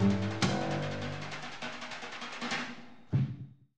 Bye.